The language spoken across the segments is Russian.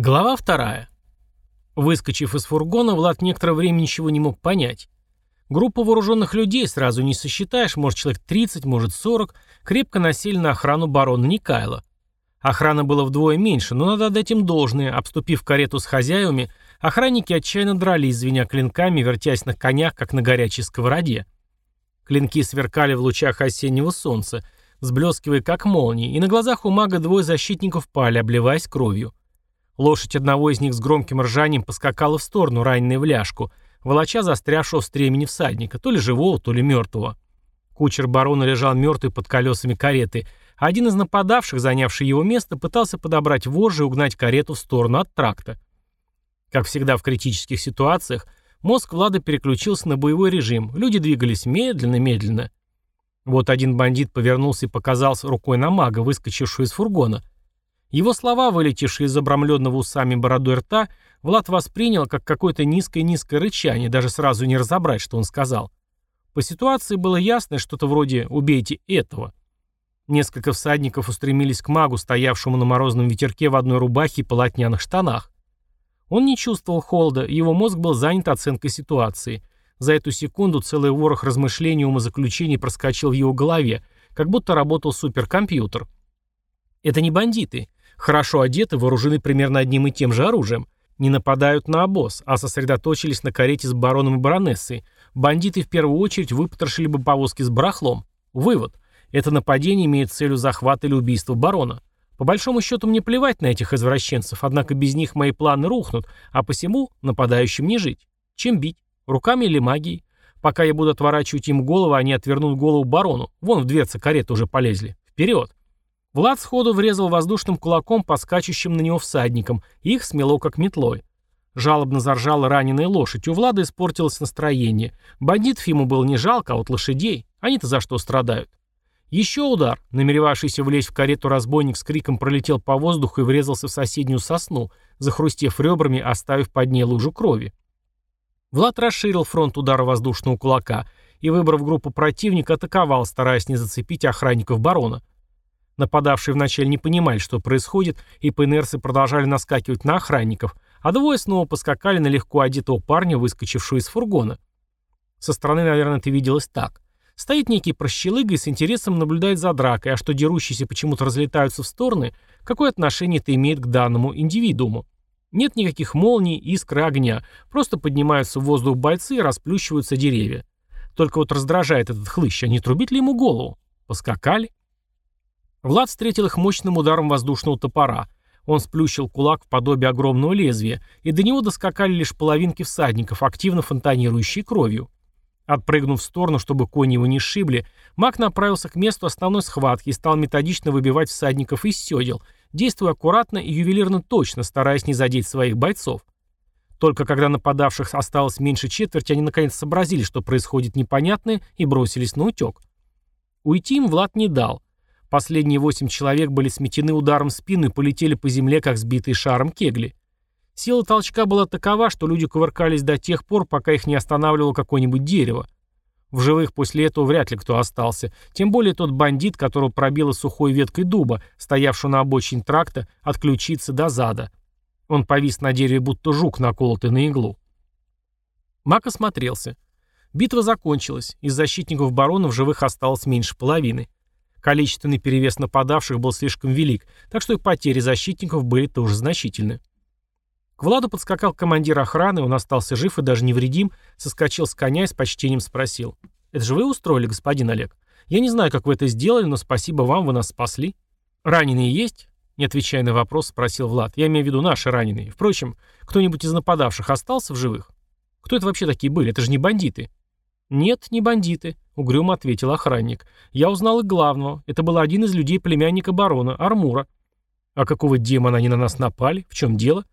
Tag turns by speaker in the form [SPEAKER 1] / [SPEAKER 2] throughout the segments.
[SPEAKER 1] Глава вторая. Выскочив из фургона, Влад некоторое время ничего не мог понять. Группа вооруженных людей сразу не сосчитаешь, может человек 30, может 40, крепко насели на охрану барона Никайла. Охрана была вдвое меньше, но надо отдать им должное. Обступив карету с хозяевами, охранники отчаянно дрались, звеня клинками, вертясь на конях, как на горячей сковороде. Клинки сверкали в лучах осеннего солнца, сблескивая как молнии, и на глазах у мага двое защитников пали, обливаясь кровью. Лошадь одного из них с громким ржанием поскакала в сторону, раненая в ляжку, волоча застрявшего в стремени всадника, то ли живого, то ли мертвого. Кучер барона лежал мертвый под колесами кареты, а один из нападавших, занявший его место, пытался подобрать вожжи и угнать карету в сторону от тракта. Как всегда в критических ситуациях, мозг Влада переключился на боевой режим, люди двигались медленно-медленно. Вот один бандит повернулся и показался рукой на мага, выскочившую из фургона – его слова, вылетевшие из обрамленного усами бородой рта, Влад воспринял как какое-то низкое-низкое рычание, даже сразу не разобрать, что он сказал. По ситуации было ясно что-то вроде «убейте этого». Несколько всадников устремились к магу, стоявшему на морозном ветерке в одной рубахе и полотняных штанах. Он не чувствовал холода, его мозг был занят оценкой ситуации. За эту секунду целый ворох размышлений и умозаключений проскочил в его голове, как будто работал суперкомпьютер. Это не бандиты. Хорошо одеты, вооружены примерно одним и тем же оружием. Не нападают на обоз, а сосредоточились на карете с бароном и баронессой. Бандиты в первую очередь выпотрошили бы повозки с барахлом. Вывод. Это нападение имеет целью захвата или убийства барона. По большому счету мне плевать на этих извращенцев, однако без них мои планы рухнут, а посему нападающим не жить. Чем бить? Руками или магией? Пока я буду отворачивать им голову, они отвернут голову барону. Вон в дверцы кареты уже полезли. Вперед! Влад сходу врезал воздушным кулаком по скачущим на него всадникам, и их смело как метлой. Жалобно заржала раненая лошадь, у Влада испортилось настроение. Бандитов ему было не жалко, а вот лошадей, они-то за что страдают. Еще удар, намеревавшийся влезть в карету разбойник с криком пролетел по воздуху и врезался в соседнюю сосну, захрустев ребрами, оставив под ней лужу крови. Влад расширил фронт удара воздушного кулака и, выбрав группу противника, атаковал, стараясь не зацепить охранников барона. Нападавшие вначале не понимали, что происходит, и по инерции продолжали наскакивать на охранников, а двое снова поскакали на легко одетого парня, выскочившего из фургона. Со стороны, наверное, это виделось так. Стоит некий прощелыга и с интересом наблюдает за дракой, а что дерущиеся почему-то разлетаются в стороны, какое отношение это имеет к данному индивидууму. Нет никаких молний, искры огня, просто поднимаются в воздух бойцы и расплющиваются деревья. Только вот раздражает этот хлыщ, а не трубит ли ему голову? Поскакали. Влад встретил их мощным ударом воздушного топора. Он сплющил кулак в подобие огромного лезвия, и до него доскакали лишь половинки всадников, активно фонтанирующие кровью. Отпрыгнув в сторону, чтобы кони его не сшибли, маг направился к месту основной схватки и стал методично выбивать всадников из седел, действуя аккуратно и ювелирно точно, стараясь не задеть своих бойцов. Только когда нападавших осталось меньше четверти, они наконец сообразили, что происходит непонятное, и бросились на утек. Уйти им Влад не дал. Последние восемь человек были сметены ударом в спину и полетели по земле, как сбитые шаром кегли. Сила толчка была такова, что люди кувыркались до тех пор, пока их не останавливало какое-нибудь дерево. В живых после этого вряд ли кто остался, тем более тот бандит, которого пробило сухой веткой дуба, стоявшего на обочине тракта, от ключицы до зада. Он повис на дереве, будто жук, наколотый на иглу. Мак осмотрелся. Битва закончилась, из защитников барона в живых осталось меньше половины. Количественный перевес нападавших был слишком велик, так что и потери защитников были тоже значительны. К Владу подскакал командир охраны, он остался жив и даже невредим, соскочил с коня и с почтением спросил. «Это же вы устроили, господин Олег? Я не знаю, как вы это сделали, но спасибо вам, вы нас спасли». «Раненые есть?» Не отвечая на вопрос, спросил Влад. «Я имею в виду наши раненые. Впрочем, кто-нибудь из нападавших остался в живых? Кто это вообще такие были? Это же не бандиты». «Нет, не бандиты», — угрюмо ответил охранник. «Я узнал и главного. Это был один из людей племянника барона, Армура». «А какого демона они на нас напали? В чем дело?»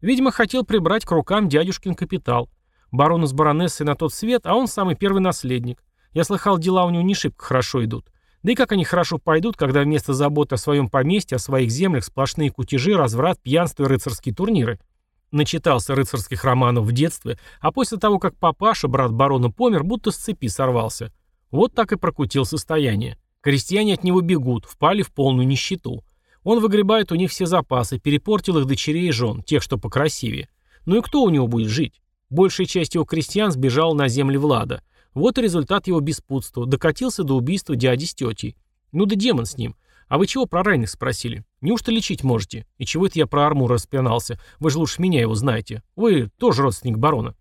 [SPEAKER 1] «Видимо, хотел прибрать к рукам дядюшкин капитал. Барон с баронессой на тот свет, а он самый первый наследник. Я слыхал, дела у него не шибко хорошо идут. Да и как они хорошо пойдут, когда вместо заботы о своем поместье, о своих землях сплошные кутежи, разврат, пьянство и рыцарские турниры?» Начитался рыцарских романов в детстве, а после того, как папаша, брат барона, помер, будто с цепи сорвался. Вот так и прокутил состояние. Крестьяне от него бегут, впали в полную нищету. Он выгребает у них все запасы, перепортил их дочерей и жен, тех, что покрасивее. Ну и кто у него будет жить? Большая часть его крестьян сбежала на земли Влада. Вот и результат его беспутства. Докатился до убийства дяди с тетей. Ну да демон с ним. А вы чего про раненых спросили? Неужто лечить можете? И чего это я про Армур распинался? Вы же лучше меня его знаете. Вы тоже родственник барона.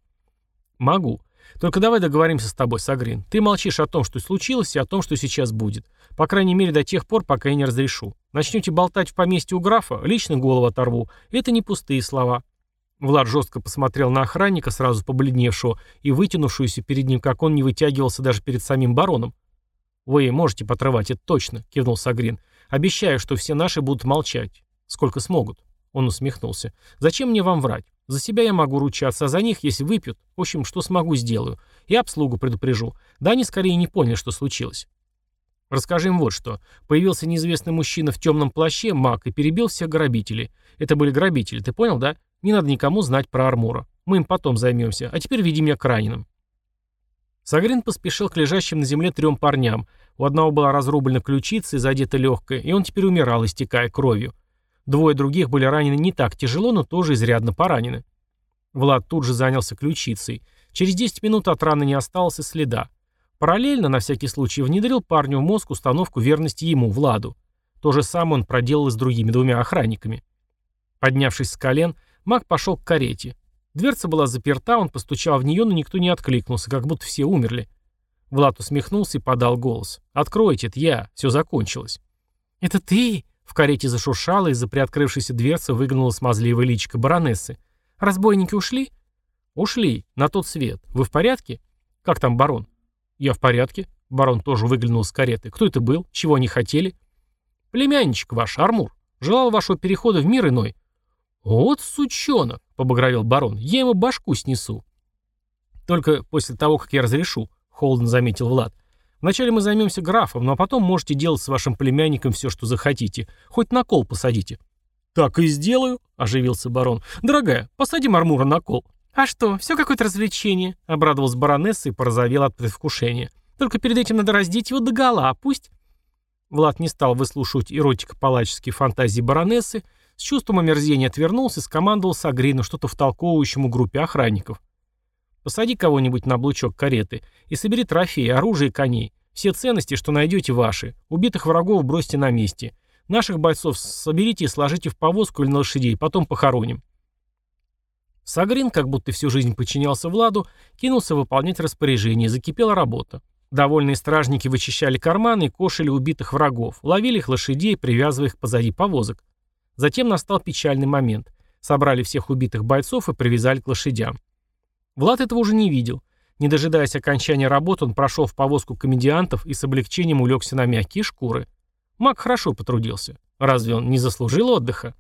[SPEAKER 1] Могу. Только давай договоримся с тобой, Сагрин. Ты молчишь о том, что случилось, и о том, что сейчас будет. По крайней мере, до тех пор, пока я не разрешу. Начнете болтать в поместье у графа, лично голову оторву. Это не пустые слова. Влад жестко посмотрел на охранника, сразу побледневшего, и вытянувшуюся перед ним, как он не вытягивался даже перед самим бароном. «Вы можете потрывать, это точно», — кивнул Сагрин. «Обещаю, что все наши будут молчать. Сколько смогут». Он усмехнулся. «Зачем мне вам врать? За себя я могу ручаться, а за них, если выпьют, в общем, что смогу, сделаю. И обслугу предупрежу. Да они скорее не поняли, что случилось». Расскажи им вот что. Появился неизвестный мужчина в темном плаще, маг, и перебил всех грабителей. Это были грабители, ты понял, да? Не надо никому знать про Армура. Мы им потом займемся. А теперь веди меня к раненым». Сагрин поспешил к лежащим на земле трем парням. У одного была разрублена ключица и задета легкая, и он теперь умирал, истекая кровью. Двое других были ранены не так тяжело, но тоже изрядно поранены. Влад тут же занялся ключицей. Через 10 минут от раны не осталось и следа. Параллельно, на всякий случай, внедрил парню в мозг установку верности ему, Владу. То же самое он проделал и с другими двумя охранниками. Поднявшись с колен, Маг пошел к карете. Дверца была заперта, он постучал в нее, но никто не откликнулся, как будто все умерли. Влад усмехнулся и подал голос. «Откройте, это я. Все закончилось». «Это ты?» В карете зашуршало, из-за приоткрывшейся дверцы выглянула смазливая личико баронессы. «Разбойники ушли?» «Ушли. На тот свет. Вы в порядке?» «Как там барон?» «Я в порядке». Барон тоже выглянул из кареты. «Кто это был? Чего они хотели?» «Племянничек ваш, Армур. Желал вашего перехода в мир иной. «Вот сучонок!» — побагровел барон. «Я ему башку снесу». «Только после того, как я разрешу», — холодно заметил Влад. «Вначале мы займемся графом, ну а потом можете делать с вашим племянником все, что захотите. Хоть на кол посадите». «Так и сделаю», — оживился барон. «Дорогая, посади Мармура на кол». «А что, все какое-то развлечение», — обрадовалась баронесса и порозовела от предвкушения. «Только перед этим надо раздеть его догола, а пусть...» Влад не стал выслушивать эротико-палаческие фантазии баронессы, с чувством омерзения отвернулся и скомандовал Сагрину что-то втолковывающему группе охранников. «Посади кого-нибудь на облучок кареты и собери трофеи, оружие и коней. Все ценности, что найдете, ваши. Убитых врагов бросьте на месте. Наших бойцов соберите и сложите в повозку или на лошадей, потом похороним». Сагрин, как будто всю жизнь подчинялся Владу, кинулся выполнять распоряжение, закипела работа. Довольные стражники вычищали карманы и кошили убитых врагов, ловили их лошадей, привязывая их позади повозок. Затем настал печальный момент. Собрали всех убитых бойцов и привязали к лошадям. Влад этого уже не видел. Не дожидаясь окончания работы, он прошел в повозку комедиантов и с облегчением улегся на мягкие шкуры. Маг хорошо потрудился. Разве он не заслужил отдыха?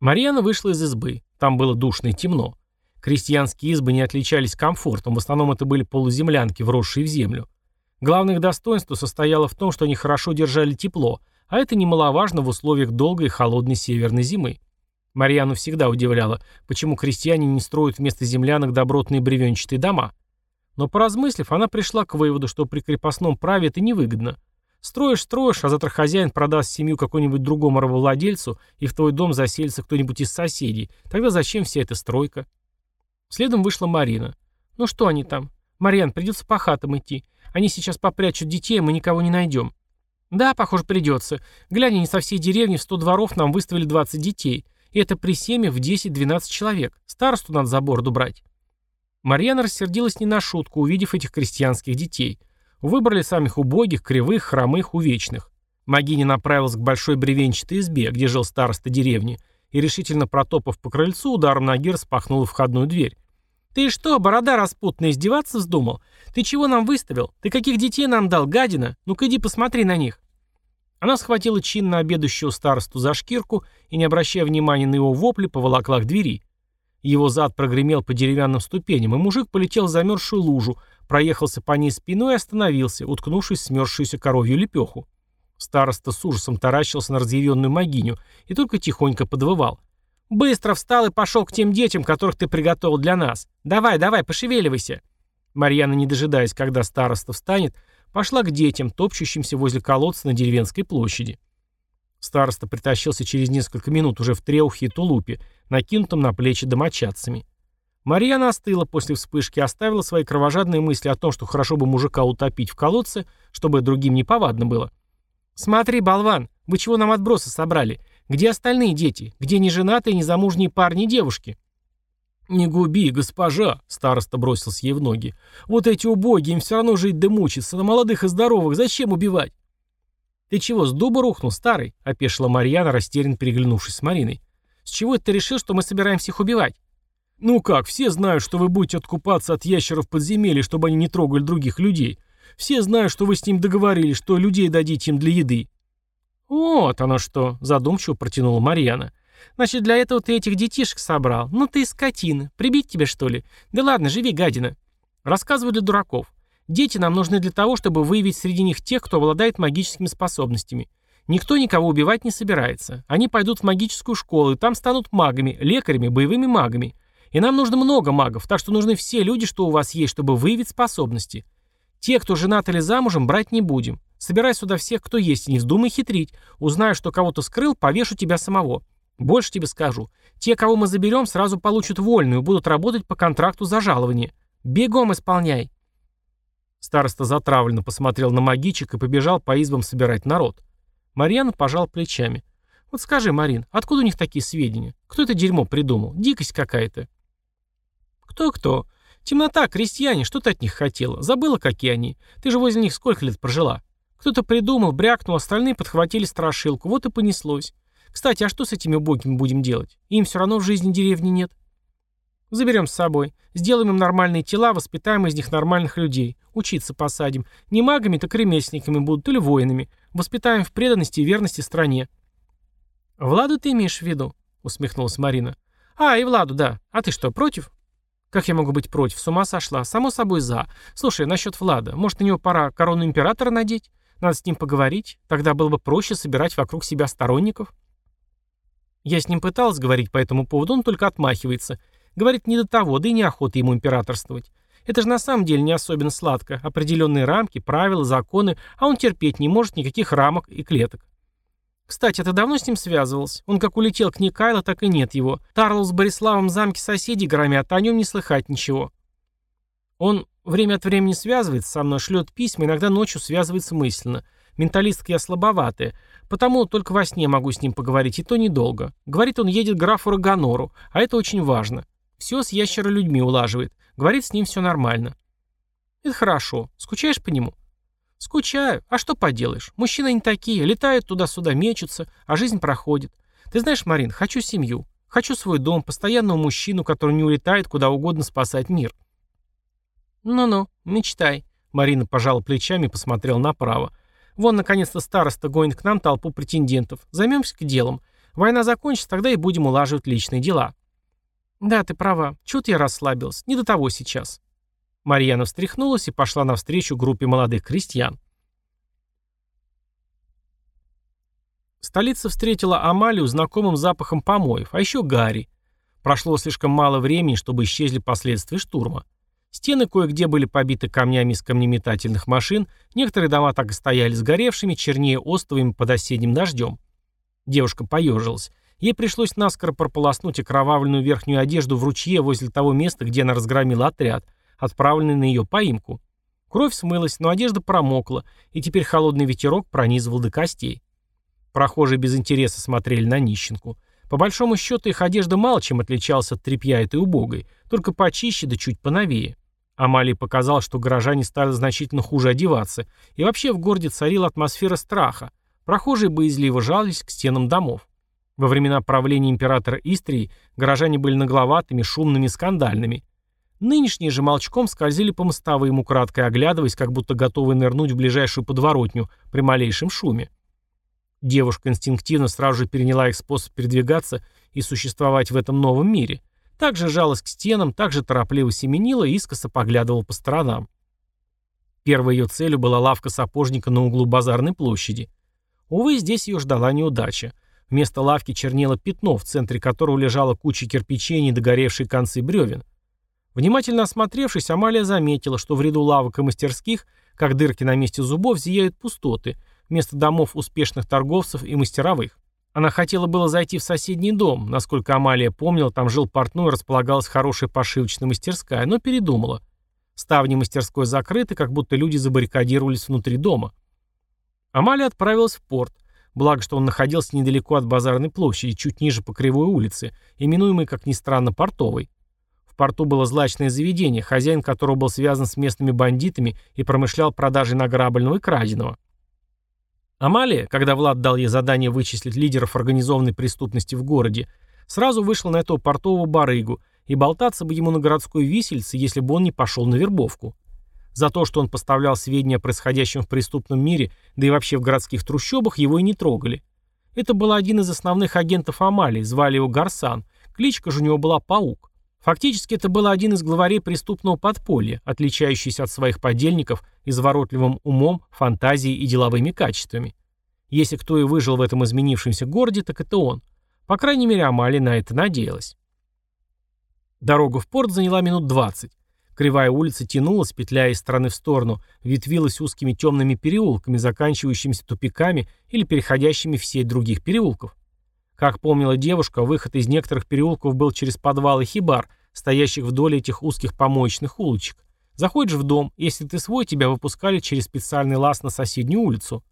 [SPEAKER 1] Марьяна вышла из избы. Там было душно и темно. Крестьянские избы не отличались комфортом, в основном это были полуземлянки, вросшие в землю. Главное их достоинство состояло в том, что они хорошо держали тепло, а это немаловажно в условиях долгой и холодной северной зимы. Марьяну всегда удивляло, почему крестьяне не строят вместо землянок добротные бревенчатые дома. Но поразмыслив, она пришла к выводу, что при крепостном праве это невыгодно. Строишь, строишь, а завтра хозяин продаст семью какому-нибудь другому рабовладельцу, и в твой дом заселится кто-нибудь из соседей. Тогда зачем вся эта стройка? Следом вышла Марина. «Ну что они там? Марьян, придется по хатам идти. Они сейчас попрячут детей, мы никого не найдем. Да, похоже, придется. Глянь, не со всей деревни в 100 дворов нам выставили 20 детей. И это при семьях в 10-12 человек. Старосту надо за бороду брать. Марьяна рассердилась не на шутку, увидев этих крестьянских детей. Выбрали самых убогих, кривых, хромых, увечных. Магиня направилась к большой бревенчатой избе, где жил староста деревни, и, решительно протопав по крыльцу, ударом ноги распахнула входную дверь. «Ты что, борода распутная, издеваться вздумал? Ты чего нам выставил? Ты каких детей нам дал, гадина? Ну-ка иди посмотри на них». Она схватила чинно обедающего старосту за шкирку и, не обращая внимания на его вопли, поволокла к двери. Его зад прогремел по деревянным ступеням, и мужик полетел в замерзшую лужу, проехался по ней спиной и остановился, уткнувшись в смерзшуюся коровью лепеху. Староста с ужасом таращился на разъяренную могиню и только тихонько подвывал. «Быстро встал и пошел к тем детям, которых ты приготовил для нас. Давай, давай, пошевеливайся». Марьяна, не дожидаясь, когда староста встанет, пошла к детям, топчущимся возле колодца на деревенской площади. Староста притащился через несколько минут уже в треухе и тулупе, накинутом на плечи домочадцами. Марьяна остыла после вспышки и оставила свои кровожадные мысли о том, что хорошо бы мужика утопить в колодце, чтобы другим не повадно было. «Смотри, болван, вы чего нам отбросы собрали? Где остальные дети? Где неженатые, незамужние парни и девушки?» «Не губи, госпожа!» — староста бросился ей в ноги. «Вот эти убогие, им все равно жить да мучиться, на молодых и здоровых, зачем убивать?» «Ты чего, с дуба рухнул, старый?» — опешила Марьяна, растерянно переглянувшись с Мариной. «С чего это ты решил, что мы собираемся их убивать?» «Ну как, все знают, что вы будете откупаться от ящеров подземелья, чтобы они не трогали других людей. Все знают, что вы с ним договорились, что людей дадите им для еды». «Вот оно что», — задумчиво протянула Марьяна. «Значит, для этого ты этих детишек собрал? Ну ты скотина. Прибить тебя, что ли? Да ладно, живи, гадина. Рассказываю для дураков. Дети нам нужны для того, чтобы выявить среди них тех, кто обладает магическими способностями. Никто никого убивать не собирается. Они пойдут в магическую школу и там станут магами, лекарями, боевыми магами. И нам нужно много магов, так что нужны все люди, что у вас есть, чтобы выявить способности. Те, кто женат или замужем, брать не будем. Собирай сюда всех, кто есть, и не вздумай хитрить. Узнаю, что кого-то скрыл, повешу тебя самого. Больше тебе скажу. Те, кого мы заберем, сразу получат вольную, будут работать по контракту за жалование. Бегом исполняй. Староста затравленно посмотрел на магичек и побежал по избам собирать народ. Марьяна пожал плечами. «Вот скажи, Марин, откуда у них такие сведения? Кто это дерьмо придумал? Дикость какая-то». «Кто-кто? Темнота, крестьяне, что ты от них хотела? Забыла, какие они? Ты же возле них сколько лет прожила? Кто-то придумал, брякнул, остальные подхватили страшилку, вот и понеслось. Кстати, а что с этими убогими будем делать? Им все равно в жизни деревни нет». Заберем с собой. Сделаем им нормальные тела, воспитаем из них нормальных людей. Учиться посадим. Не магами, так ремесленниками будут или воинами. Воспитаем в преданности и верности стране. «Владу ты имеешь в виду?» — усмехнулась Марина. «А, и Владу, да. А ты что, против?» «Как я могу быть против? С ума сошла. Само собой за. Слушай, насчет Влада. Может, на него пора корону императора надеть? Надо с ним поговорить. Тогда было бы проще собирать вокруг себя сторонников». Я с ним пыталась говорить по этому поводу, он только отмахивается. Говорит, не до того, да и неохота ему императорствовать. Это же на самом деле не особенно сладко. Определенные рамки, правила, законы, а он терпеть не может никаких рамок и клеток. Кстати, ты давно с ним связывался? Он как улетел к Никайло, так и нет его. Тарлу с Бориславом замки соседей громят, а о нем не слыхать ничего. Он время от времени связывается со мной, шлет письма, иногда ночью связывается мысленно. Менталистка я слабоватая, потому только во сне могу с ним поговорить, и то недолго. Говорит, он едет к графу Рагонору, а это очень важно. Все с ящеролюдьми улаживает. Говорит, с ним все нормально. Это хорошо. Скучаешь по нему? Скучаю. А что поделаешь? Мужчины не такие. Летают туда-сюда, мечутся, а жизнь проходит. Ты знаешь, Марин, хочу семью. Хочу свой дом, постоянного мужчину, который не улетает куда угодно спасать мир. Ну-ну, мечтай. Марина пожала плечами и посмотрела направо. Вон, наконец-то, староста гонит к нам толпу претендентов. Займемся к делам. Война закончится, тогда и будем улаживать личные дела. «Да, ты права. Чего-то я расслабился. Не до того сейчас». Марьяна встряхнулась и пошла навстречу группе молодых крестьян. Столица встретила Амалию знакомым запахом помоев, а еще Гарри. Прошло слишком мало времени, чтобы исчезли последствия штурма. Стены кое-где были побиты камнями из камнеметательных машин, некоторые дома так и стояли сгоревшими, чернее остовами под осенним дождем. Девушка поежилась. Ей пришлось наскоро прополоснуть окровавленную верхнюю одежду в ручье возле того места, где она разгромила отряд, отправленный на ее поимку. Кровь смылась, но одежда промокла, и теперь холодный ветерок пронизывал до костей. Прохожие без интереса смотрели на нищенку. По большому счету их одежда мало чем отличалась от тряпья этой убогой, только почище да чуть поновее. Амалии показалось, что горожане стали значительно хуже одеваться, и вообще в городе царила атмосфера страха. Прохожие боязливо жались к стенам домов. Во времена правления императора Истрии горожане были нагловатыми, шумными скандальными. Нынешние же молчком скользили по мостовым, украдкой оглядываясь, как будто готовые нырнуть в ближайшую подворотню при малейшем шуме. Девушка инстинктивно сразу же переняла их способ передвигаться и существовать в этом новом мире. Также жалась к стенам, также торопливо семенила и искоса поглядывала по сторонам. Первой ее целью была лавка сапожника на углу базарной площади. Увы, здесь ее ждала неудача. Вместо лавки чернело пятно, в центре которого лежала куча кирпичей и недогоревшие концы бревен. Внимательно осмотревшись, Амалия заметила, что в ряду лавок и мастерских как дырки на месте зубов зияют пустоты, вместо домов успешных торговцев и мастеровых. Она хотела было зайти в соседний дом, насколько Амалия помнила, там жил портной и располагалась хорошая пошивочная мастерская, но передумала. Ставни мастерской закрыты, как будто люди забаррикадировались внутри дома. Амалия отправилась в порт, благо что он находился недалеко от базарной площади, чуть ниже по кривой улице, именуемой, как ни странно, портовой. В порту было злачное заведение, хозяин которого был связан с местными бандитами и промышлял продажей награбленного и краденого. Амалия, когда Влад дал ей задание вычислить лидеров организованной преступности в городе, сразу вышла на этого портового барыгу, и болтаться бы ему на городской висельце, если бы он не пошел на вербовку. За то, что он поставлял сведения о происходящем в преступном мире, да и вообще в городских трущобах, его и не трогали. Это был один из основных агентов Амалии, звали его Гарсан, кличка же у него была Паук. Фактически это был один из главарей преступного подполья, отличающийся от своих подельников изворотливым умом, фантазией и деловыми качествами. Если кто и выжил в этом изменившемся городе, так это он. По крайней мере, Амали на это надеялась. Дорога в порт заняла минут 20. Кривая улица тянулась, петляя из стороны в сторону, ветвилась узкими темными переулками, заканчивающимися тупиками или переходящими в сеть других переулков. Как помнила девушка, выход из некоторых переулков был через подвалы хибар, стоящих вдоль этих узких помоечных улочек. Заходишь в дом, если ты свой, тебя выпускали через специальный лаз на соседнюю улицу.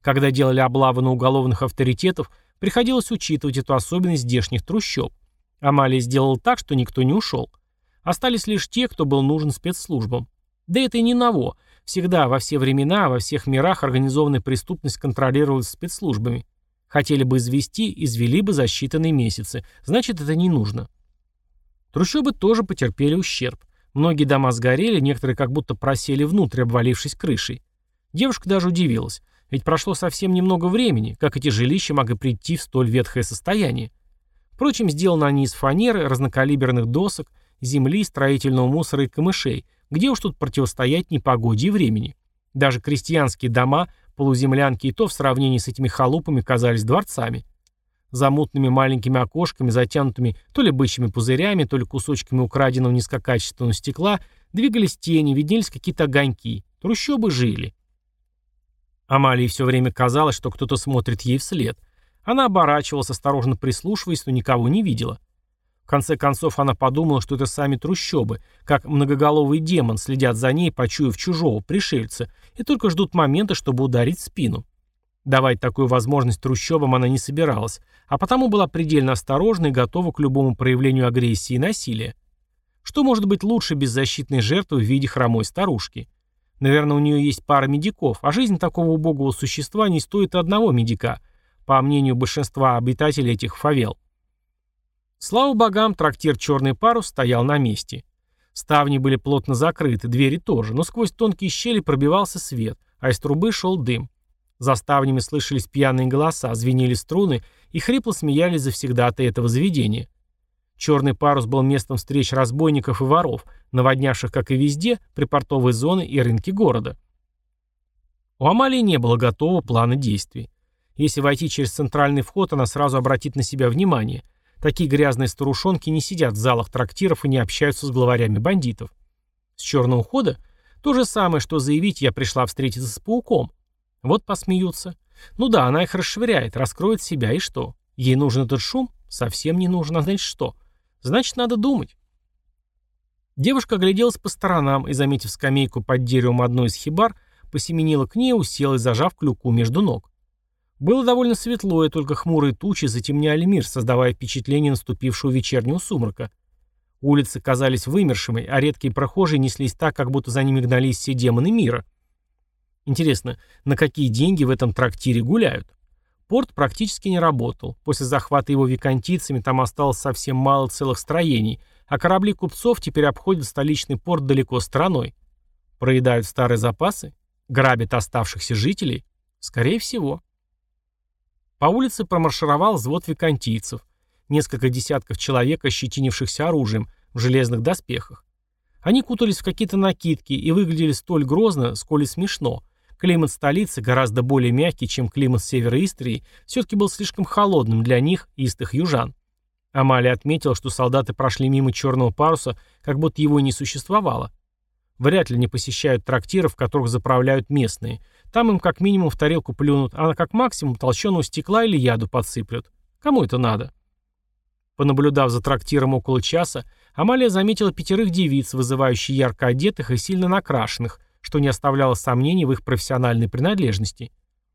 [SPEAKER 1] Когда делали облавы на уголовных авторитетов, приходилось учитывать эту особенность здешних трущоб. Амалия сделала так, что никто не ушел. Остались лишь те, кто был нужен спецслужбам. Да это и не ново. Всегда, во все времена, во всех мирах организованная преступность контролировалась спецслужбами. Хотели бы извести, извели бы за считанные месяцы. Значит, это не нужно. Трущобы тоже потерпели ущерб. Многие дома сгорели, некоторые как будто просели внутрь, обвалившись крышей. Девушка даже удивилась. Ведь прошло совсем немного времени, как эти жилища могли прийти в столь ветхое состояние. Впрочем, сделаны они из фанеры, разнокалиберных досок, земли, строительного мусора и камышей, где уж тут противостоять непогоде и времени. Даже крестьянские дома, полуземлянки и то в сравнении с этими халупами казались дворцами. За мутными маленькими окошками, затянутыми то ли бычьими пузырями, то ли кусочками украденного низкокачественного стекла, двигались тени, виднелись какие-то огоньки. Трущобы жили. Амалии все время казалось, что кто-то смотрит ей вслед. Она оборачивалась, осторожно прислушиваясь, но никого не видела. В конце концов она подумала, что это сами трущобы, как многоголовый демон следят за ней, почуяв чужого, пришельца, и только ждут момента, чтобы ударить в спину. Давать такую возможность трущобам она не собиралась, а потому была предельно осторожна и готова к любому проявлению агрессии и насилия. Что может быть лучше беззащитной жертвы в виде хромой старушки? Наверное, у нее есть пара медиков, а жизнь такого убогого существа не стоит одного медика, по мнению большинства обитателей этих фавел. Слава богам, трактир «Черный парус» стоял на месте. Ставни были плотно закрыты, двери тоже, но сквозь тонкие щели пробивался свет, а из трубы шел дым. За ставнями слышались пьяные голоса, звенели струны и хрипло смеялись завсегдаты этого заведения. Черный парус был местом встреч разбойников и воров, наводнявших, как и везде, припортовые зоны и рынки города. У Амалии не было готового плана действий. Если войти через центральный вход, она сразу обратит на себя внимание. Такие грязные старушонки не сидят в залах трактиров и не общаются с главарями бандитов. С черного хода то же самое, что заявить «я пришла встретиться с пауком». Вот посмеются. Ну да, она их расшвыряет, раскроет себя, и что? Ей нужен этот шум? Совсем не нужен, а значит что? Значит, надо думать. Девушка огляделась по сторонам и, заметив скамейку под деревом одной из хибар, посеменила к ней, уселась, зажав клюку между ног. Было довольно светло, и только хмурые тучи затемняли мир, создавая впечатление наступившего вечернего сумрака. Улицы казались вымершими, а редкие прохожие неслись так, как будто за ними гнались все демоны мира. Интересно, на какие деньги в этом трактире гуляют? Порт практически не работал. После захвата его викантийцами там осталось совсем мало целых строений, а корабли купцов теперь обходят столичный порт далеко стороной. Проедают старые запасы? Грабят оставшихся жителей? Скорее всего. По улице промаршировал взвод викантийцев. Несколько десятков человек, ощетинившихся оружием, в железных доспехах. Они кутались в какие-то накидки и выглядели столь грозно, сколь и смешно, Климат столицы, гораздо более мягкий, чем климат севера Истрии, все-таки был слишком холодным для них, истых южан. Амалия отметила, что солдаты прошли мимо черного паруса, как будто его и не существовало. Вряд ли не посещают трактиры, в которых заправляют местные. Там им как минимум в тарелку плюнут, а как максимум толщеного стекла или яду подсыплют. Кому это надо? Понаблюдав за трактиром около часа, Амалия заметила пятерых девиц, вызывающих ярко одетых и сильно накрашенных, что не оставляло сомнений в их профессиональной принадлежности.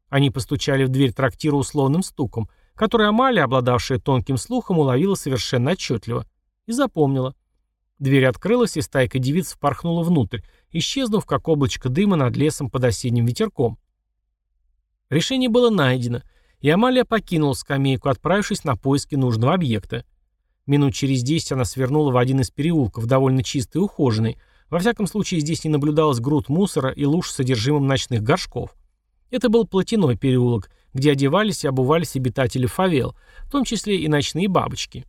[SPEAKER 1] Они постучали в дверь трактира условным стуком, который Амалия, обладавшая тонким слухом, уловила совершенно отчетливо. И запомнила. Дверь открылась, и стайка девиц впорхнула внутрь, исчезнув, как облачко дыма над лесом под осенним ветерком. Решение было найдено, и Амалия покинула скамейку, отправившись на поиски нужного объекта. Минут через десять она свернула в один из переулков, довольно чистый и ухоженный. Во всяком случае, здесь не наблюдалось груд мусора и луж с содержимым ночных горшков. Это был платяной переулок, где одевались и обувались обитатели фавел, в том числе и ночные бабочки.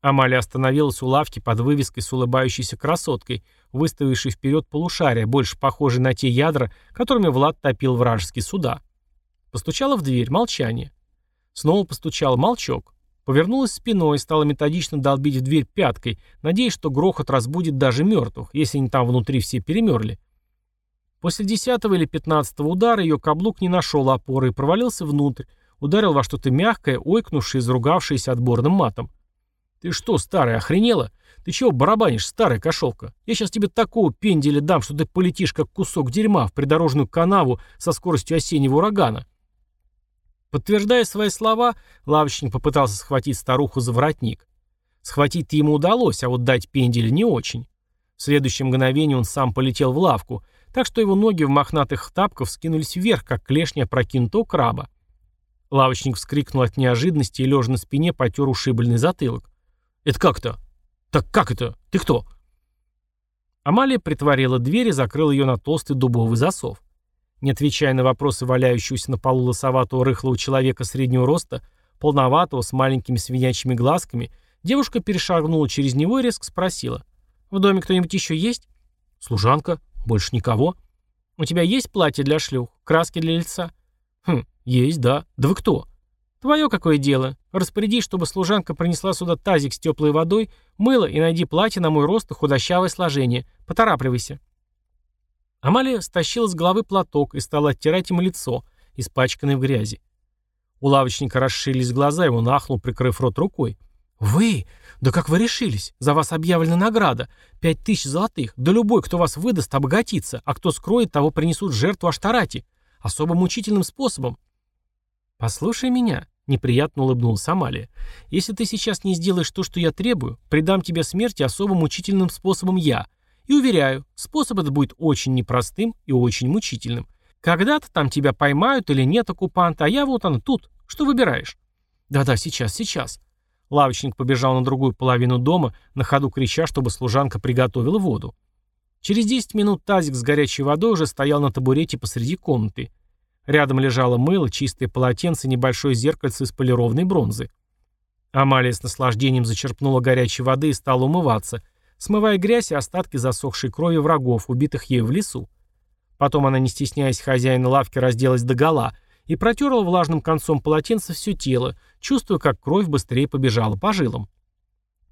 [SPEAKER 1] Амалия остановилась у лавки под вывеской с улыбающейся красоткой, выставившей вперед полушария, больше похожей на те ядра, которыми Влад топил вражеские суда. Постучала в дверь, молчание. Снова постучал, молчок. Повернулась спиной и стала методично долбить в дверь пяткой, надеясь, что грохот разбудит даже мертвых, если они там внутри все перемерли. После десятого или пятнадцатого удара ее каблук не нашел опоры и провалился внутрь, ударил во что-то мягкое, ойкнувшее и заругавшееся отборным матом. «Ты что, старая, охренела? Ты чего барабанишь, старая кошелка? Я сейчас тебе такого пенделя дам, что ты полетишь, как кусок дерьма, в придорожную канаву со скоростью осеннего урагана». Подтверждая свои слова, лавочник попытался схватить старуху за воротник. Схватить-то ему удалось, а вот дать пенделя не очень. В следующее мгновение он сам полетел в лавку, так что его ноги в мохнатых тапках скинулись вверх, как клешня опрокинутого краба. Лавочник вскрикнул от неожиданности и, лежа на спине, потер ушибленный затылок. «Это как-то? Так как это? Ты кто?» Амалия притворила дверь и закрыла ее на толстый дубовый засов. Не отвечая на вопросы валяющегося на полу лосоватого рыхлого человека среднего роста, полноватого, с маленькими свинячьими глазками, девушка перешагнула через него и резко спросила. «В доме кто-нибудь еще есть?» «Служанка. Больше никого». «У тебя есть платье для шлюх? Краски для лица?» «Хм, есть, да. Да вы кто?» «Твое какое дело? Распорядись, чтобы служанка принесла сюда тазик с теплой водой, мыло и найди платье на мой рост и худощавое сложение. Поторапливайся». Амалия стащила с головы платок и стала оттирать ему лицо, испачканное в грязи. У лавочника расширились глаза, и он ахнул, прикрыв рот рукой. «Вы? Да как вы решились? За вас объявлена награда. Пять тысяч золотых. Да любой, кто вас выдаст, обогатится, а кто скроет, того принесут жертву Аштарати. Особо мучительным способом». «Послушай меня», — неприятно улыбнулась Амалия. «Если ты сейчас не сделаешь то, что я требую, предам тебе смерти особо мучительным способом я, и уверяю, способ этот будет очень непростым и очень мучительным. Когда-то там тебя поймают или нет оккупанта, а я вот он тут. Что выбираешь? Да-да, сейчас, сейчас. Лавочник побежал на другую половину дома, на ходу крича, чтобы служанка приготовила воду. Через 10 минут тазик с горячей водой уже стоял на табурете посреди комнаты. Рядом лежало мыло, чистое полотенце, небольшое зеркальце из полированной бронзы. Амалия с наслаждением зачерпнула горячей воды и стала умываться – смывая грязь и остатки засохшей крови врагов, убитых ею в лесу. Потом она, не стесняясь хозяина лавки, разделась догола и протерла влажным концом полотенца все тело, чувствуя, как кровь быстрее побежала по жилам.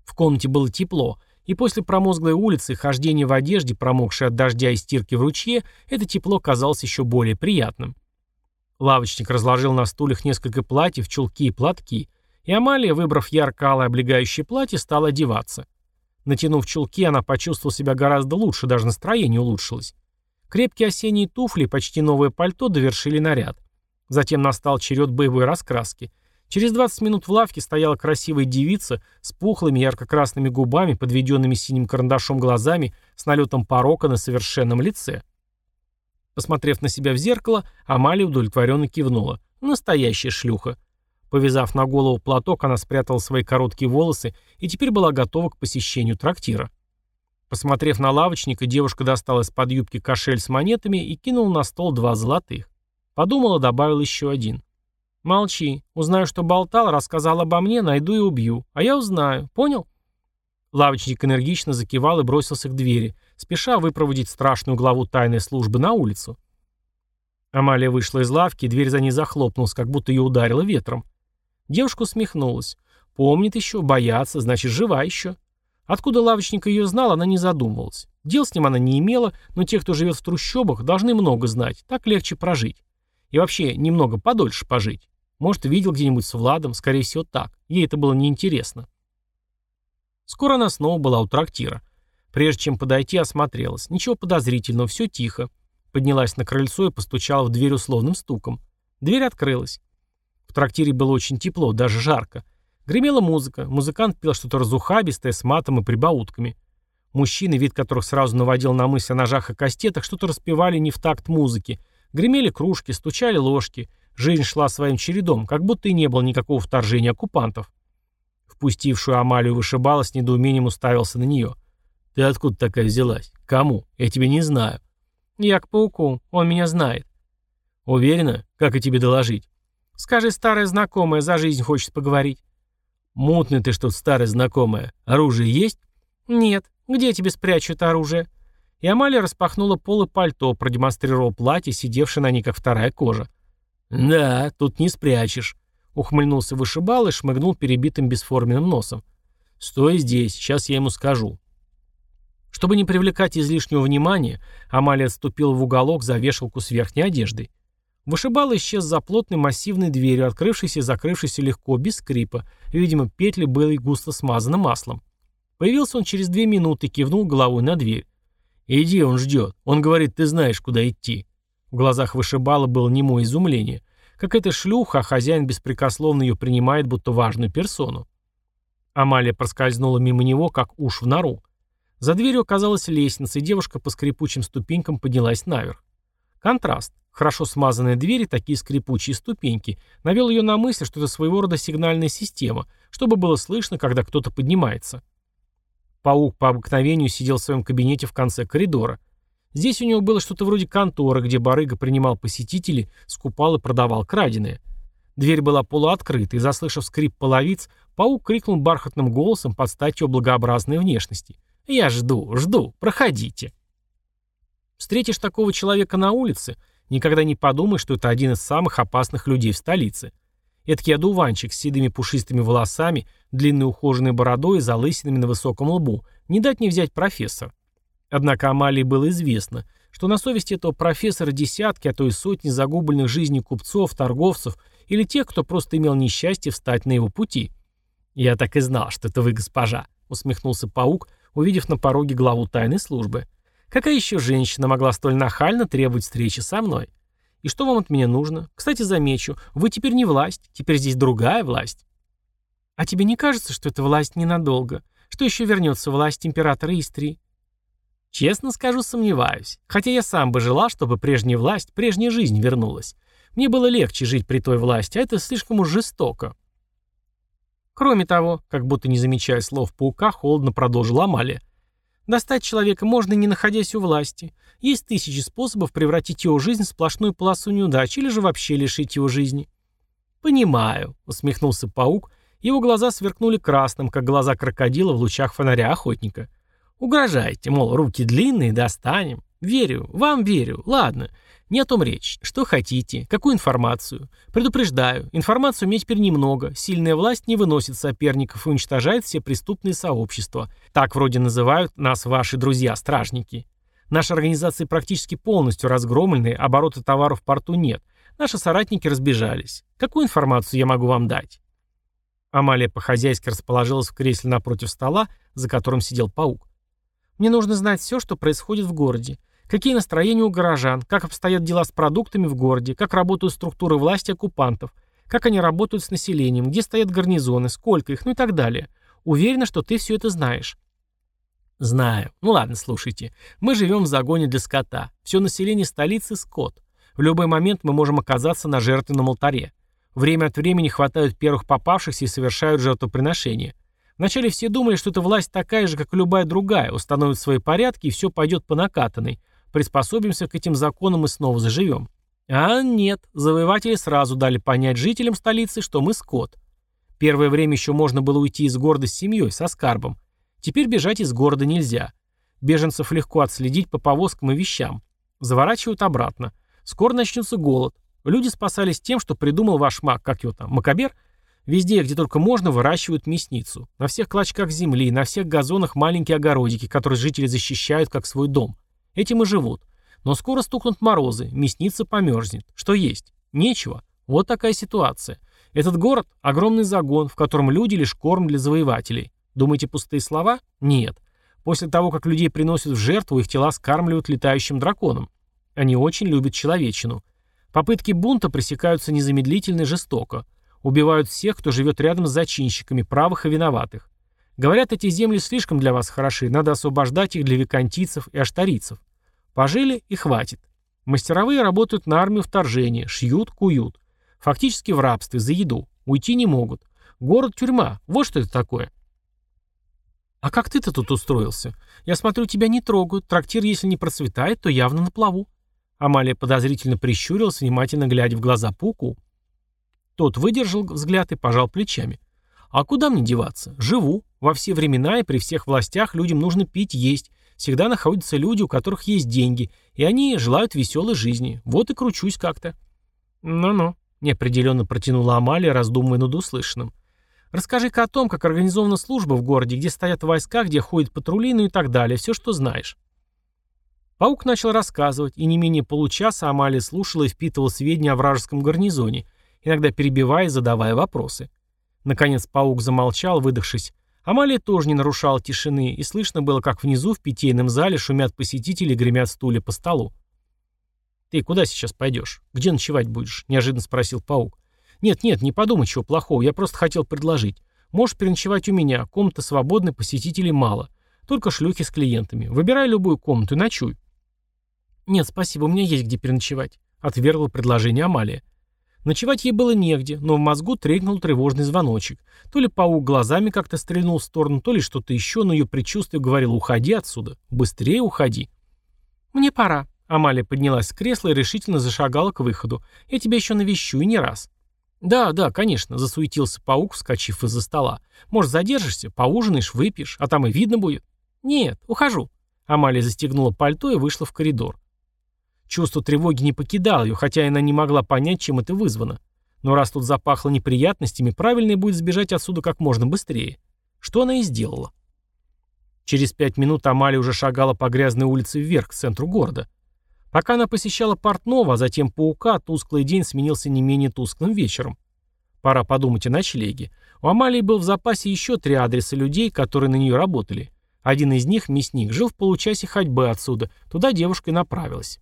[SPEAKER 1] В комнате было тепло, и после промозглой улицы и хождения в одежде, промокшей от дождя и стирки в ручье, это тепло казалось еще более приятным. Лавочник разложил на стульях несколько платьев, чулки и платки, и Амалия, выбрав ярко-алое облегающее платье, стала одеваться. Натянув чулки, она почувствовала себя гораздо лучше, даже настроение улучшилось. Крепкие осенние туфли и почти новое пальто довершили наряд. Затем настал черед боевой раскраски. Через 20 минут в лавке стояла красивая девица с пухлыми ярко-красными губами, подведенными синим карандашом глазами, с налетом порока на совершенном лице. Посмотрев на себя в зеркало, Амалия удовлетворенно кивнула. Настоящая шлюха. Повязав на голову платок, она спрятала свои короткие волосы и теперь была готова к посещению трактира. Посмотрев на лавочника, девушка достала из-под юбки кошель с монетами и кинула на стол два золотых. Подумала, добавил еще один. «Молчи. Узнаю, что болтал, рассказал обо мне, найду и убью. А я узнаю. Понял?» Лавочник энергично закивал и бросился к двери, спеша выпроводить страшную главу тайной службы на улицу. Амалия вышла из лавки, и дверь за ней захлопнулась, как будто ее ударило ветром. Девушка усмехнулась. Помнит еще, боятся, значит, жива еще. Откуда лавочник ее знал, она не задумывалась. Дел с ним она не имела, но те, кто живет в трущобах, должны много знать, так легче прожить. И вообще, немного подольше пожить. Может, видел где-нибудь с Владом, скорее всего, так. Ей это было неинтересно. Скоро она снова была у трактира. Прежде чем подойти, осмотрелась. Ничего подозрительного, все тихо. Поднялась на крыльцо и постучала в дверь условным стуком. Дверь открылась. В трактире было очень тепло, даже жарко. Гремела музыка. Музыкант пел что-то разухабистое, с матом и прибаутками. Мужчины, вид которых сразу наводил на мысль о ножах и кастетах, что-то распевали не в такт музыки. Гремели кружки, стучали ложки. Жизнь шла своим чередом, как будто и не было никакого вторжения оккупантов. Впустившую Амалию вышибала с недоумением уставился на нее. «Ты откуда такая взялась? Кому? Я тебя не знаю». «Я к пауку. Он меня знает». «Уверена? Как и тебе доложить?» «Скажи, старая знакомая за жизнь хочет поговорить». «Мутный ты что старая знакомая. Оружие есть?» «Нет. Где я тебе спрячу это оружие?» И Амалия распахнула полы пальто, продемонстрировала платье, сидевшее на ней как вторая кожа. «Да, тут не спрячешь», — ухмыльнулся вышибал и шмыгнул перебитым бесформенным носом. «Стой здесь, сейчас я ему скажу». Чтобы не привлекать излишнего внимания, Амалия отступила в уголок за вешалку с верхней одеждой. Вышибал исчез за плотной массивной дверью, открывшейся и закрывшейся легко, без скрипа. Видимо, петли были густо смазаны маслом. Появился он через две минуты и кивнул головой на дверь. «Иди, он ждет. Он говорит, ты знаешь, куда идти». В глазах вышибала было немое изумление. Как эта шлюха, а хозяин беспрекословно ее принимает, будто важную персону. Амалия проскользнула мимо него, как уж в нору. За дверью оказалась лестница, и девушка по скрипучим ступенькам поднялась наверх. Контраст. Хорошо смазанные двери, такие скрипучие ступеньки, навел ее на мысль, что это своего рода сигнальная система, чтобы было слышно, когда кто-то поднимается. Паук по обыкновению сидел в своем кабинете в конце коридора. Здесь у него было что-то вроде конторы, где барыга принимал посетителей, скупал и продавал краденое. Дверь была полуоткрыта, и, заслышав скрип половиц, паук крикнул бархатным голосом под статью благообразной внешности. «Я жду, жду, проходите». Встретишь такого человека на улице, никогда не подумай, что это один из самых опасных людей в столице. Эдакий одуванчик с седыми пушистыми волосами, длинной ухоженной бородой и залысинами на высоком лбу. Не дать не взять профессор. Однако Амалии было известно, что на совести этого профессора десятки, а то и сотни загубленных жизней купцов, торговцев или тех, кто просто имел несчастье встать на его пути. «Я так и знал, что это вы, госпожа», — усмехнулся паук, увидев на пороге главу тайной службы. «Какая еще женщина могла столь нахально требовать встречи со мной? И что вам от меня нужно? Кстати, замечу, вы теперь не власть, теперь здесь другая власть». «А тебе не кажется, что эта власть ненадолго? Что еще вернется власть императора Истрии?» «Честно скажу, сомневаюсь. Хотя я сам бы желал, чтобы прежняя власть, прежняя жизнь вернулась. Мне было легче жить при той власти, а это слишком уж жестоко». Кроме того, как будто не замечая слов паука, холодно продолжила Амалия. Достать человека можно, не находясь у власти. Есть тысячи способов превратить его жизнь в сплошную полосу неудач или же вообще лишить его жизни. «Понимаю», — усмехнулся паук, его глаза сверкнули красным, как глаза крокодила в лучах фонаря охотника. «Угрожайте, мол, руки длинные, достанем. Верю, вам верю. Ладно, не о том речь. Что хотите? Какую информацию? Предупреждаю, информацию у меня теперь немного. Сильная власть не выносит соперников и уничтожает все преступные сообщества. Так вроде называют нас ваши друзья-стражники. Наши организации практически полностью разгромлены, оборота товаров в порту нет. Наши соратники разбежались. Какую информацию я могу вам дать? Амалия по-хозяйски расположилась в кресле напротив стола, за которым сидел паук. «Мне нужно знать все, что происходит в городе. Какие настроения у горожан, как обстоят дела с продуктами в городе, как работают структуры власти оккупантов, как они работают с населением, где стоят гарнизоны, сколько их, ну и так далее. Уверена, что ты все это знаешь». «Знаю. Ну ладно, слушайте. Мы живем в загоне для скота. Все население столицы – скот. В любой момент мы можем оказаться на жертвенном алтаре. Время от времени хватают первых попавшихся и совершают жертвоприношения. Вначале все думали, что эта власть такая же, как и любая другая, установит свои порядки и все пойдет по накатанной. Приспособимся к этим законам и снова заживем. А нет, завоеватели сразу дали понять жителям столицы, что мы скот. Первое время еще можно было уйти из города с семьей, со скарбом. Теперь бежать из города нельзя. Беженцев легко отследить по повозкам и вещам. Заворачивают обратно. Скоро начнется голод. Люди спасались тем, что придумал ваш маг, как его там, Макабер? Везде, где только можно, выращивают мясницу. На всех клочках земли, на всех газонах маленькие огородики, которые жители защищают как свой дом. Этим и живут. Но скоро стукнут морозы, мясница померзнет. Что есть? Нечего. Вот такая ситуация. Этот город – огромный загон, в котором люди лишь корм для завоевателей. Думаете, пустые слова? Нет. После того, как людей приносят в жертву, их тела скармливают летающим драконам. Они очень любят человечину. Попытки бунта пресекаются незамедлительно и жестоко. Убивают всех, кто живет рядом с зачинщиками, правых и виноватых. Говорят, эти земли слишком для вас хороши, надо освобождать их для викантийцев и аштарийцев. Пожили и хватит. Мастеровые работают на армию вторжения, шьют, куют. Фактически в рабстве, за еду. Уйти не могут. Город-тюрьма, вот что это такое. «А как ты-то тут устроился? Я смотрю, тебя не трогают. Трактир, если не процветает, то явно на плаву». Амалия подозрительно прищурилась, внимательно глядя в глаза Пуку. Тот выдержал взгляд и пожал плечами. «А куда мне деваться? Живу. Во все времена и при всех властях людям нужно пить, есть. Всегда находятся люди, у которых есть деньги, и они желают веселой жизни. Вот и кручусь как-то». «Ну-ну», — неопределенно протянула Амалия, раздумывая над услышанным. Расскажи-ка о том, как организована служба в городе, где стоят войска, где ходят патрули, ну и так далее, все, что знаешь. Паук начал рассказывать, и не менее получаса Амалия слушала и впитывала сведения о вражеском гарнизоне, иногда перебивая и задавая вопросы. Наконец паук замолчал, выдохшись. Амалия тоже не нарушала тишины, и слышно было, как внизу в питейном зале шумят посетители и гремят стулья по столу. «Ты куда сейчас пойдешь? Где ночевать будешь?» – неожиданно спросил паук. «Нет-нет, не подумай чего плохого, я просто хотел предложить. Можешь переночевать у меня, комната свободная, посетителей мало. Только шлюхи с клиентами. Выбирай любую комнату и ночуй». «Нет, спасибо, у меня есть где переночевать», — отвергла предложение Амалия. Ночевать ей было негде, но в мозгу тренькнул тревожный звоночек. То ли паук глазами как-то стрельнул в сторону, то ли что-то еще, но ее предчувствие говорило «Уходи отсюда! Быстрее уходи!» «Мне пора», — Амалия поднялась с кресла и решительно зашагала к выходу. «Я тебя еще навещу, и не раз». «Да, да, конечно», — засуетился паук, вскочив из-за стола. «Может, задержишься, поужинаешь, выпьешь, а там и видно будет». «Нет, ухожу». Амалия застегнула пальто и вышла в коридор. Чувство тревоги не покидало ее, хотя она не могла понять, чем это вызвано. Но раз тут запахло неприятностями, правильнее будет сбежать отсюда как можно быстрее. Что она и сделала. Через пять минут Амалия уже шагала по грязной улице вверх, к центру города. Пока она посещала портного, а затем паука, тусклый день сменился не менее тусклым вечером. Пора подумать о ночлеге. У Амалии был в запасе еще три адреса людей, которые на нее работали. Один из них, мясник, жил в получасе ходьбы отсюда. Туда девушка и направилась.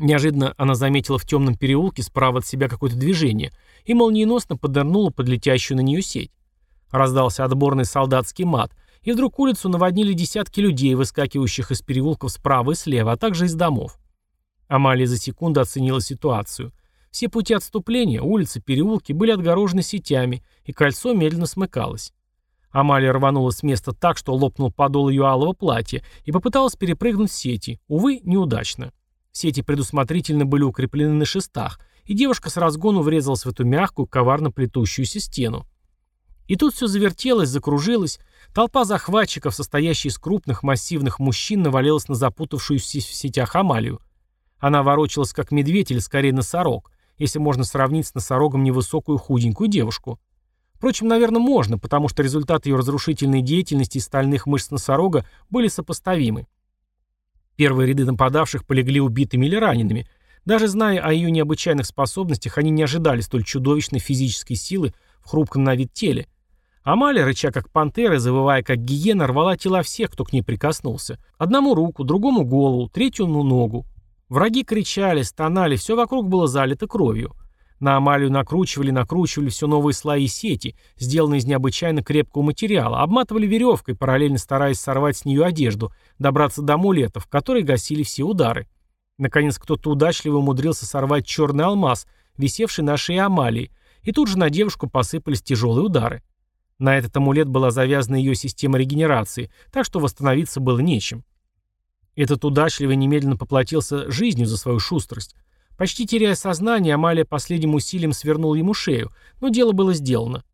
[SPEAKER 1] Неожиданно она заметила в темном переулке справа от себя какое-то движение и молниеносно подорнула под летящую на нее сеть. Раздался отборный солдатский мат, и вдруг улицу наводнили десятки людей, выскакивающих из переулков справа и слева, а также из домов. Амалия за секунду оценила ситуацию. Все пути отступления, улицы, переулки были отгорожены сетями, и кольцо медленно смыкалось. Амалия рванула с места так, что лопнул подол ее алого платья, и попыталась перепрыгнуть сети, увы, неудачно. Сети предусмотрительно были укреплены на шестах, и девушка с разгону врезалась в эту мягкую, коварно плетущуюся стену. И тут все завертелось, закружилось, толпа захватчиков, состоящая из крупных массивных мужчин, навалилась на запутавшуюся в сетях Амалию. Она ворочалась как медведь или скорее носорог, если можно сравнить с носорогом невысокую худенькую девушку. Впрочем, наверное, можно, потому что результаты ее разрушительной деятельности и стальных мышц носорога были сопоставимы. Первые ряды нападавших полегли убитыми или ранеными. Даже зная о ее необычайных способностях, они не ожидали столь чудовищной физической силы в хрупком на вид теле. Амалия, рыча как пантера, завывая как гиена, рвала тела всех, кто к ней прикоснулся. Одному руку, другому голову, третьему ногу. Враги кричали, стонали, все вокруг было залито кровью. На Амалию накручивали, накручивали все новые слои сети, сделанные из необычайно крепкого материала, обматывали веревкой, параллельно стараясь сорвать с нее одежду, добраться до амулетов, которые гасили все удары. Наконец кто-то удачливо умудрился сорвать черный алмаз, висевший на шее Амалии, и тут же на девушку посыпались тяжелые удары. На этот амулет была завязана ее система регенерации, так что восстановиться было нечем. Этот удачливый немедленно поплатился жизнью за свою шустрость. Почти теряя сознание, Амалия последним усилием свернула ему шею, но дело было сделано.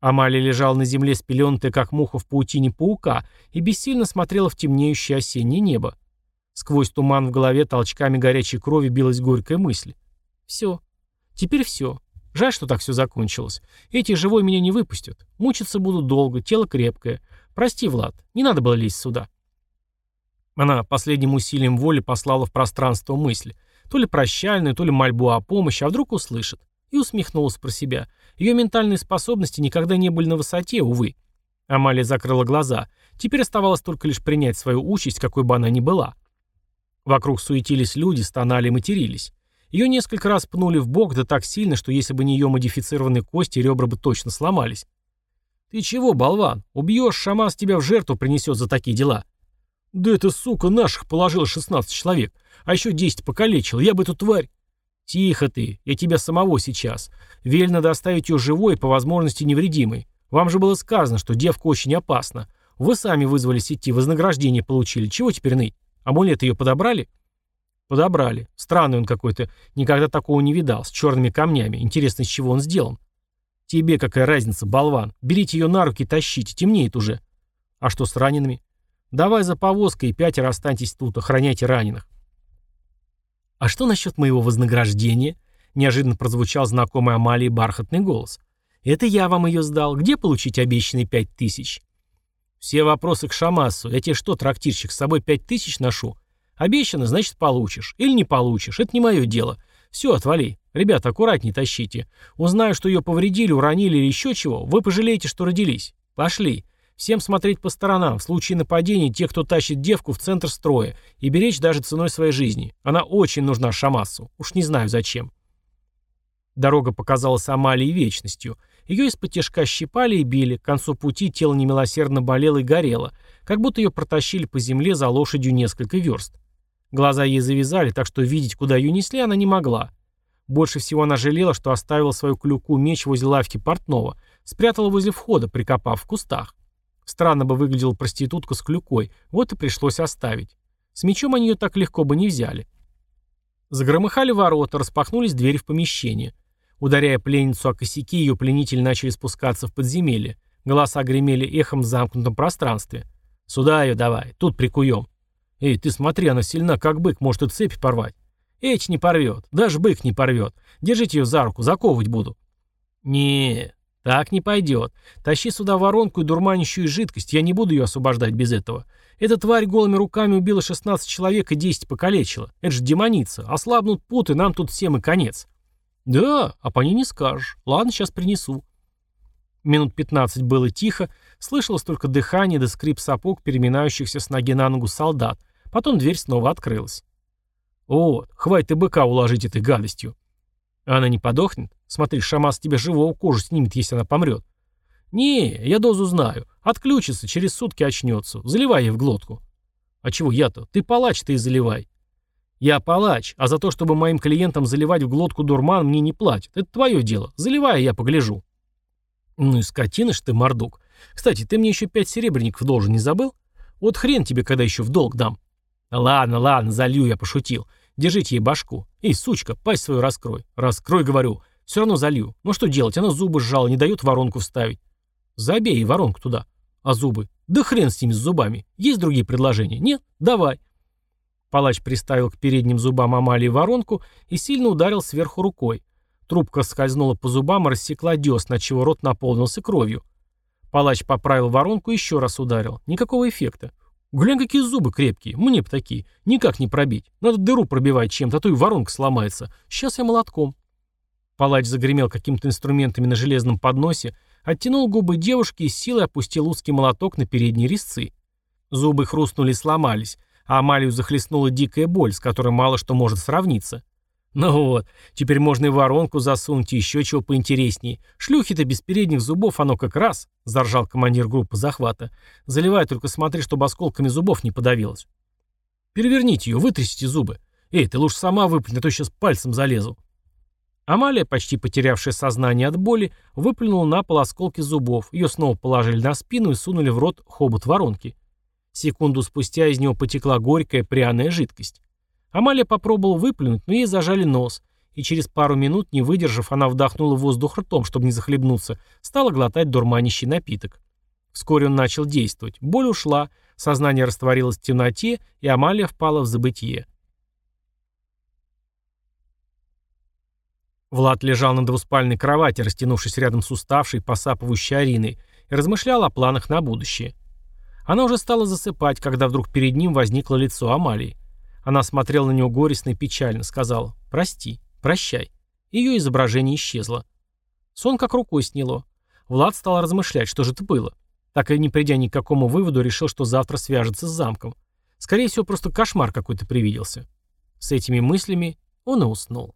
[SPEAKER 1] Амалия лежала на земле спеленутая, как муха в паутине паука, и бессильно смотрела в темнеющее осеннее небо. Сквозь туман в голове толчками горячей крови билась горькая мысль. Все. Теперь все. Жаль, что так все закончилось. Эти живой меня не выпустят. Мучиться буду долго, тело крепкое. Прости, Влад, не надо было лезть сюда. Она последним усилием воли послала в пространство мысль. То ли прощальную, то ли мольбу о помощи, а вдруг услышит. И усмехнулась про себя. Ее ментальные способности никогда не были на высоте, увы. Амалия закрыла глаза. Теперь оставалось только лишь принять свою участь, какой бы она ни была. Вокруг суетились люди, стонали и матерились. Ее несколько раз пнули в бок, да так сильно, что если бы не ее модифицированные кости, ребра бы точно сломались. «Ты чего, болван? Убьешь, Шамас тебя в жертву принесет за такие дела». «Да эта сука наших положила 16 человек, а еще 10 покалечил. Я бы эту тварь...» «Тихо ты, я тебя самого сейчас. Велено доставить ее живой и по возможности невредимой. Вам же было сказано, что девка очень опасна. Вы сами вызвались идти, вознаграждение получили. Чего теперь ныть? Амулет ее подобрали?» «Подобрали. Странный он какой-то. Никогда такого не видал. С черными камнями. Интересно, из чего он сделан?» «Тебе какая разница, болван? Берите ее на руки и тащите. Темнеет уже». «А что с ранеными?» «Давай за повозкой и пятеро останьтесь тут. Охраняйте раненых». «А что насчет моего вознаграждения?» Неожиданно прозвучал знакомый Амалии бархатный голос. «Это я вам ее сдал. Где получить обещанные пять тысяч?» «Все вопросы к Шамасу. Я тебе что, трактирщик, с собой пять тысяч ношу? Обещано, значит, получишь. Или не получишь. Это не мое дело. Все, отвали. Ребята, аккуратней тащите. Узнаю, что ее повредили, уронили или еще чего, вы пожалеете, что родились. Пошли. Всем смотреть по сторонам. В случае нападения те, кто тащит девку в центр строя. И беречь даже ценой своей жизни. Она очень нужна Шамасу. Уж не знаю зачем. Дорога показалась Амалии вечностью. Ее из-под тяжка щипали и били. К концу пути тело немилосердно болело и горело. Как будто ее протащили по земле за лошадью несколько верст. Глаза ей завязали, так что видеть, куда ее несли, она не могла. Больше всего она жалела, что оставила свою клюку меч возле лавки портного, спрятала возле входа, прикопав в кустах. Странно бы выглядела проститутка с клюкой, вот и пришлось оставить. С мечом они ее так легко бы не взяли. Загромыхали ворота, распахнулись двери в помещение. Ударяя пленницу о косяки, ее пленители начали спускаться в подземелье. Голоса гремели эхом в замкнутом пространстве. «Сюда ее давай, тут прикуем». «Эй, ты смотри, она сильна, как бык, может и цепь порвать». «Эч не порвет, даже бык не порвет. Держите ее за руку, заковывать буду». не так не пойдет. Тащи сюда воронку и дурманящую жидкость, я не буду ее освобождать без этого. Эта тварь голыми руками убила 16 человек и 10 покалечила. Это же демоница. Ослабнут путы, нам тут всем и конец. Да, а по ней не скажешь. Ладно, сейчас принесу. Минут 15 было тихо, слышалось только дыхание да скрип сапог, переминающихся с ноги на ногу солдат. Потом дверь снова открылась. «Вот, хватит и быка уложить этой гадостью». «Она не подохнет? Смотри, Шамас тебе живого кожу снимет, если она помрет». «Не, я дозу знаю. Отключится, через сутки очнется. Заливай ей в глотку». «А чего я-то? Ты палач, ты и заливай». «Я палач, а за то, чтобы моим клиентам заливать в глотку дурман, мне не платят. Это твое дело. Заливай, я погляжу». «Ну и скотина ж ты, мордук. Кстати, ты мне еще пять серебряников должен, не забыл? Вот хрен тебе, когда еще в долг дам». «Ладно, ладно, залью, я пошутил. Держите ей башку. Эй, сучка, пасть свою раскрой. Раскрой, говорю. Все равно залью. Ну что делать, она зубы сжала, не дает воронку вставить. Забей ей воронку туда. А зубы? Да хрен с ними, с зубами. Есть другие предложения? Нет? Давай». Палач приставил к передним зубам Амалии воронку и сильно ударил сверху рукой. Трубка скользнула по зубам и рассекла десна, отчего рот наполнился кровью. Палач поправил воронку и еще раз ударил. Никакого эффекта. Глянь, какие зубы крепкие. Мне б такие. Никак не пробить. Надо дыру пробивать чем-то, а то и воронка сломается. Сейчас я молотком. Палач загремел какими-то инструментами на железном подносе, оттянул губы девушки и силой опустил узкий молоток на передние резцы. Зубы хрустнули и сломались, а Амалию захлестнула дикая боль, с которой мало что может сравниться. Ну вот, теперь можно и воронку засунуть, и еще чего поинтереснее. Шлюхи-то без передних зубов, оно как раз, — заржал командир группы захвата. Заливай, только смотри, чтобы осколками зубов не подавилось. Переверните ее, вытрясите зубы. Эй, ты лучше сама выплюнь, а то сейчас пальцем залезу. Амалия, почти потерявшая сознание от боли, выплюнула на пол осколки зубов. Ее снова положили на спину и сунули в рот хобот воронки. Секунду спустя из него потекла горькая пряная жидкость. Амалия попробовала выплюнуть, но ей зажали нос, и через пару минут, не выдержав, она вдохнула воздух ртом, чтобы не захлебнуться, стала глотать дурманящий напиток. Вскоре он начал действовать. Боль ушла, сознание растворилось в темноте, и Амалия впала в забытье. Влад лежал на двуспальной кровати, растянувшись рядом с уставшей, посапывающей Ариной, и размышлял о планах на будущее. Она уже стала засыпать, когда вдруг перед ним возникло лицо Амалии. Она смотрела на него горестно и печально, сказала «Прости, прощай». Ее изображение исчезло. Сон как рукой сняло. Влад стал размышлять, что же это было. Так и не придя ни к какому выводу, решил, что завтра свяжется с замком. Скорее всего, просто кошмар какой-то привиделся. С этими мыслями он и уснул.